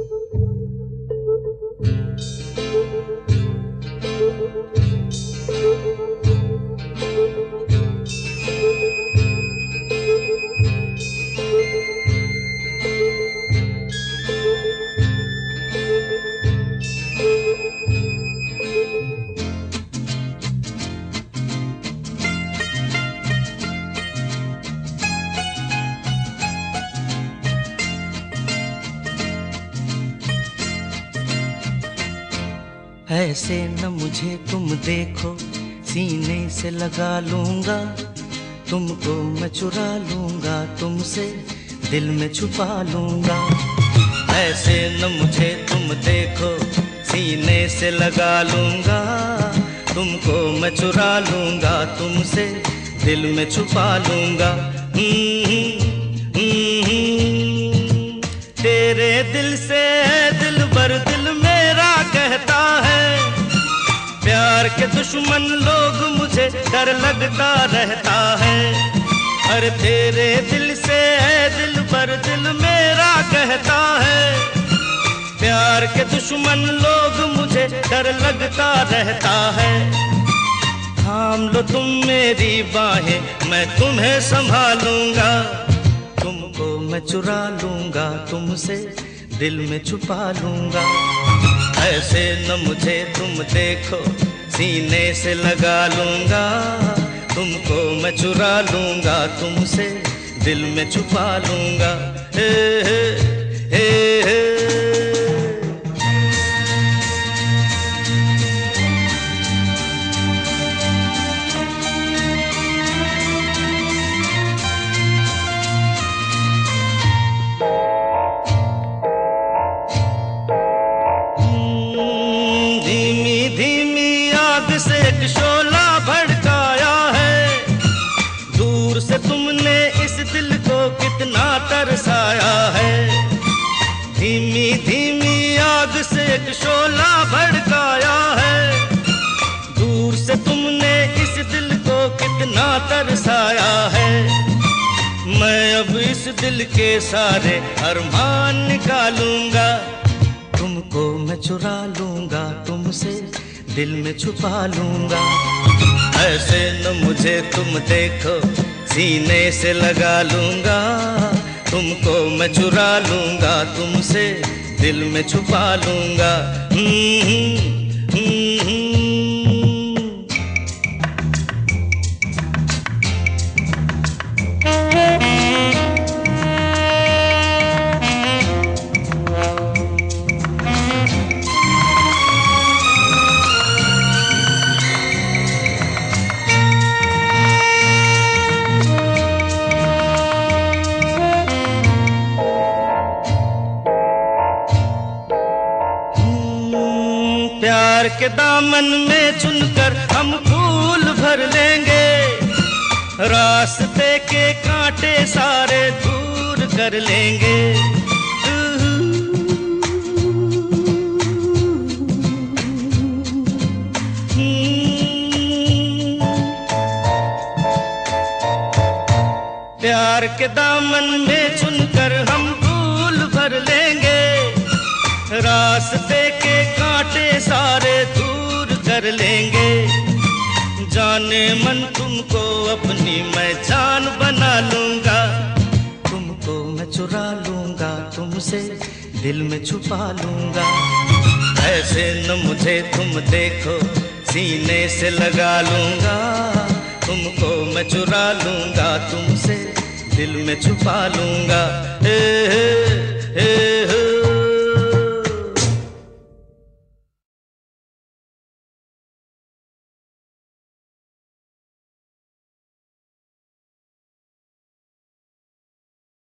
Thank you. ऐसे न मुझे तुम देखो, सीने से लगा लूँगा। तुमको मैं चुरा लूँगा, तुमसे दिल में छुपा लूँगा। ऐसे न मुझे तुम देखो, सीने से लगा लूँगा। तुमको मैं चुरा लूँगा, तुमसे दिल में छुपा लूँगा। के दुश्मन लोग मुझे डर लगता रहता है। अरे तेरे दिल से है, दिल पर दिल मेरा कहता है। प्यार के दुश्मन लोग मुझे डर लगता रहता है। थाम लो तुम मेरी बाहें, मैं तुम्हें संभालूँगा। तुमको मैं चुरा लूँगा, तुमसे दिल में छुपा लूँगा। ऐसे न मुझे तुम देखो सीने से लगा लूँगा, तुमको मैं चुरा लूँगा, तुमसे दिल में छुपा लूँगा। हे हे हे हे। एक शोला भड़काया है। दूर से तुमने इस दिल को कितना तरसाया है। धीमी धीमी आग से एक शोला भड़काया है। दूर से तुमने इस दिल को कितना तरसाया है। मैं अब इस दिल के सारे अरमान निकालूँगा। तुमको मैं चुरा लूँगा, तुमसे दिल में छुपा लूँगा। ऐसे न मुझे तुम देखो सीने से लगा लूँगा। तुमको मैं चुरा लूँगा तुमसे दिल में छुपा लूँगा। हम्म, हम्म, हम्म, हम्म, प्यार के दामन में चुनकर हम फूल भर लेंगे। रास्ते के कांटे सारे दूर कर लेंगे। प्यार के दामन में चुनकर हम फूल भर लेंगे। रास्ते कांटे सारे दूर कर लेंगे। जाने मन तुमको अपनी मैं जान बना लूँगा। तुमको मैं चुरा लूँगा, तुमसे दिल में छुपा लूँगा। ऐसे न मुझे तुम देखो, सीने से लगा लूँगा। तुमको मैं चुरा लूँगा, तुमसे दिल में छुपा लूँगा। हे हे हे